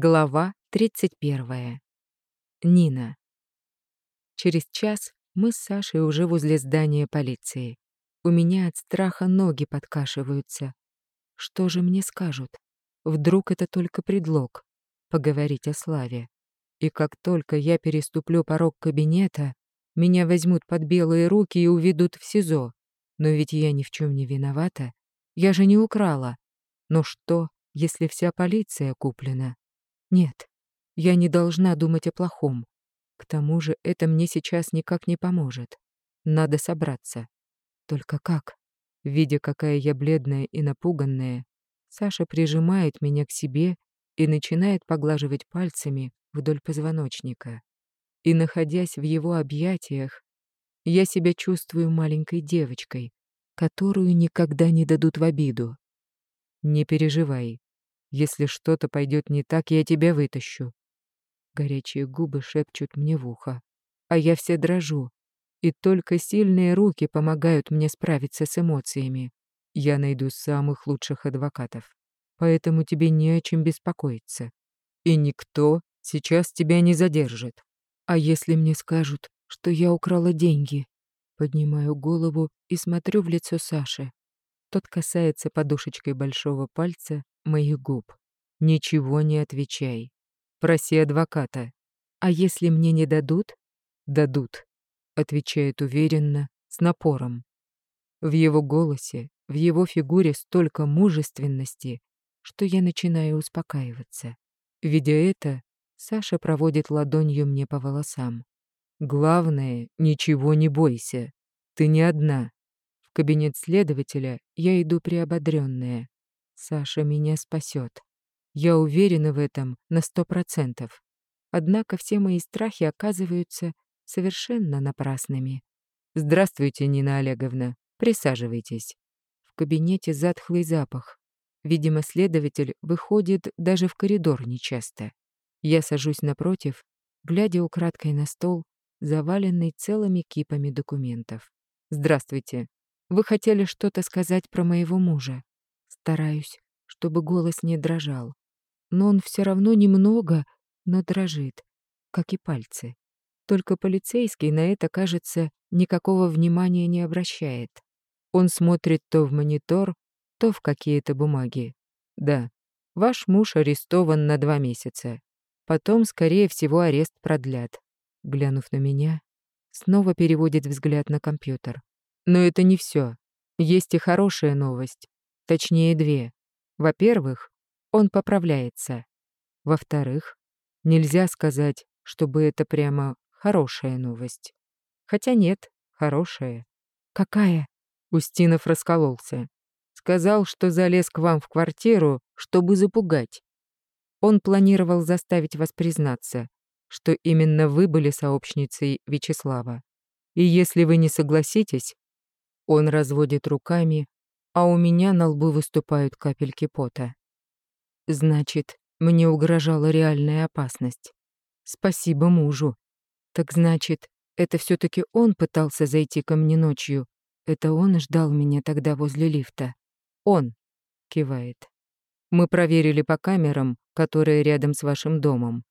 Глава 31. Нина. Через час мы с Сашей уже возле здания полиции. У меня от страха ноги подкашиваются. Что же мне скажут? Вдруг это только предлог поговорить о славе. И как только я переступлю порог кабинета, меня возьмут под белые руки и уведут в СИЗО. Но ведь я ни в чем не виновата. Я же не украла. Но что, если вся полиция куплена? Нет, я не должна думать о плохом. К тому же это мне сейчас никак не поможет. Надо собраться. Только как? Видя, какая я бледная и напуганная, Саша прижимает меня к себе и начинает поглаживать пальцами вдоль позвоночника. И, находясь в его объятиях, я себя чувствую маленькой девочкой, которую никогда не дадут в обиду. Не переживай, если что-то пойдет не так, я тебя вытащу. Горячие губы шепчут мне в ухо, а я все дрожу. И только сильные руки помогают мне справиться с эмоциями. Я найду самых лучших адвокатов. Поэтому тебе не о чем беспокоиться. И никто сейчас тебя не задержит. А если мне скажут, что я украла деньги? Поднимаю голову и смотрю в лицо Саши. Тот касается подушечкой большого пальца моих губ. Ничего не отвечай. Проси адвоката. А если мне не дадут? Дадут, отвечает уверенно, с напором. В его голосе, в его фигуре столько мужественности, что я начинаю успокаиваться. Видя это, Саша проводит ладонью мне по волосам. Главное, ничего не бойся. Ты не одна. Кабинет следователя я иду приободрённая. Саша меня спасет. Я уверена в этом на сто процентов. Однако все мои страхи оказываются совершенно напрасными. «Здравствуйте, Нина Олеговна. Присаживайтесь». В кабинете затхлый запах. Видимо, следователь выходит даже в коридор нечасто. Я сажусь напротив, глядя украдкой на стол, заваленный целыми кипами документов. «Здравствуйте. Вы хотели что-то сказать про моего мужа?» Стараюсь, чтобы голос не дрожал. Но он все равно немного, но дрожит, как и пальцы. Только полицейский на это, кажется, никакого внимания не обращает. Он смотрит то в монитор, то в какие-то бумаги. Да, ваш муж арестован на два месяца. Потом, скорее всего, арест продлят. Глянув на меня, снова переводит взгляд на компьютер. Но это не все. Есть и хорошая новость. Точнее, две. Во-первых, он поправляется. Во-вторых, нельзя сказать, чтобы это прямо хорошая новость. Хотя нет, хорошая. Какая? Устинов раскололся. Сказал, что залез к вам в квартиру, чтобы запугать. Он планировал заставить вас признаться, что именно вы были сообщницей Вячеслава. И если вы не согласитесь, он разводит руками, а у меня на лбу выступают капельки пота. Значит, мне угрожала реальная опасность. Спасибо мужу. Так значит, это все таки он пытался зайти ко мне ночью. Это он ждал меня тогда возле лифта. Он, кивает. Мы проверили по камерам, которые рядом с вашим домом.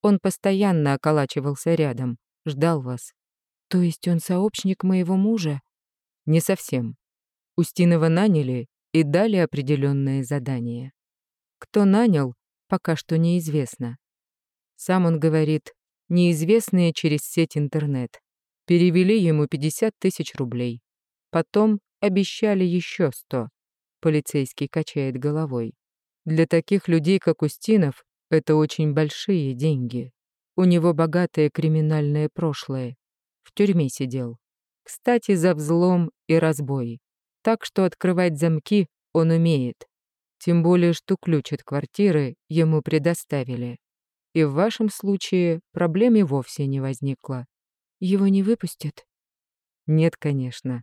Он постоянно околачивался рядом, ждал вас. То есть он сообщник моего мужа? Не совсем. Устинова наняли и дали определенные задания. Кто нанял, пока что неизвестно. Сам он говорит, неизвестные через сеть интернет. Перевели ему 50 тысяч рублей. Потом обещали еще 100. Полицейский качает головой. Для таких людей, как Устинов, это очень большие деньги. У него богатое криминальное прошлое. В тюрьме сидел. Кстати, за взлом и разбой так что открывать замки он умеет. Тем более, что ключ от квартиры ему предоставили. И в вашем случае проблем и вовсе не возникло. Его не выпустят? Нет, конечно.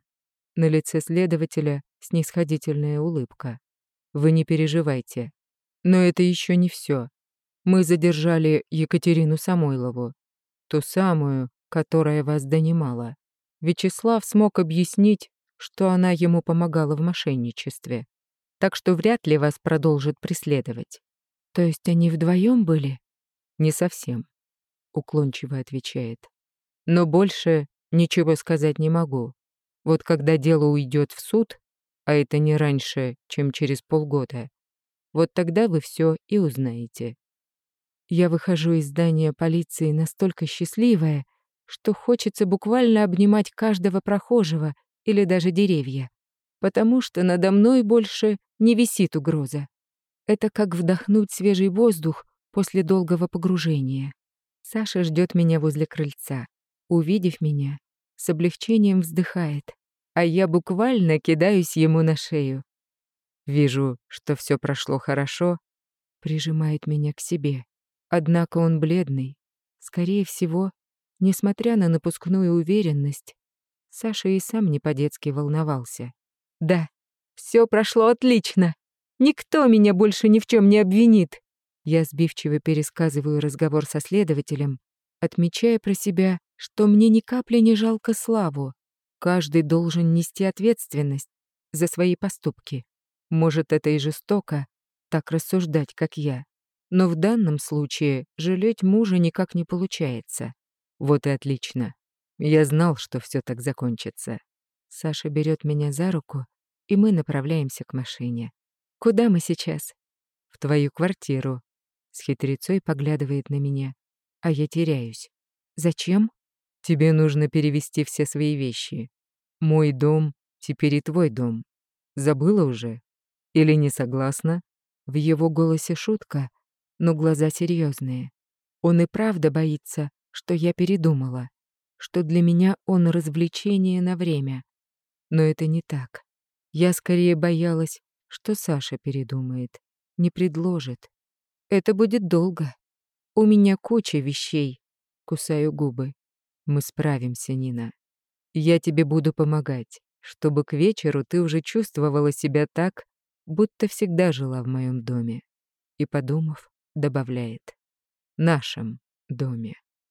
На лице следователя снисходительная улыбка. Вы не переживайте. Но это еще не все. Мы задержали Екатерину Самойлову, ту самую, которая вас донимала. Вячеслав смог объяснить, что она ему помогала в мошенничестве, так что вряд ли вас продолжит преследовать. То есть они вдвоем были? Не совсем, уклончиво отвечает. Но больше ничего сказать не могу. Вот когда дело уйдет в суд, а это не раньше, чем через полгода, вот тогда вы все и узнаете. Я выхожу из здания полиции настолько счастливая, что хочется буквально обнимать каждого прохожего или даже деревья, потому что надо мной больше не висит угроза. Это как вдохнуть свежий воздух после долгого погружения. Саша ждет меня возле крыльца. Увидев меня, с облегчением вздыхает, а я буквально кидаюсь ему на шею. Вижу, что все прошло хорошо, прижимает меня к себе. Однако он бледный. Скорее всего, несмотря на напускную уверенность, Саша и сам не по-детски волновался. «Да, все прошло отлично. Никто меня больше ни в чем не обвинит». Я сбивчиво пересказываю разговор со следователем, отмечая про себя, что мне ни капли не жалко Славу. Каждый должен нести ответственность за свои поступки. Может, это и жестоко, так рассуждать, как я. Но в данном случае жалеть мужа никак не получается. Вот и отлично. Я знал, что все так закончится. Саша берет меня за руку, и мы направляемся к машине. Куда мы сейчас? В твою квартиру. С хитрецой поглядывает на меня, а я теряюсь. Зачем? Тебе нужно перевести все свои вещи. Мой дом теперь и твой дом. Забыла уже? Или не согласна? В его голосе шутка, но глаза серьезные. Он и правда боится, что я передумала, что для меня он развлечение на время. Но это не так. Я скорее боялась, что Саша передумает, не предложит. Это будет долго. У меня куча вещей. Кусаю губы. Мы справимся, Нина. Я тебе буду помогать, чтобы к вечеру ты уже чувствовала себя так, будто всегда жила в моем доме. И, подумав, добавляет «нашем доме».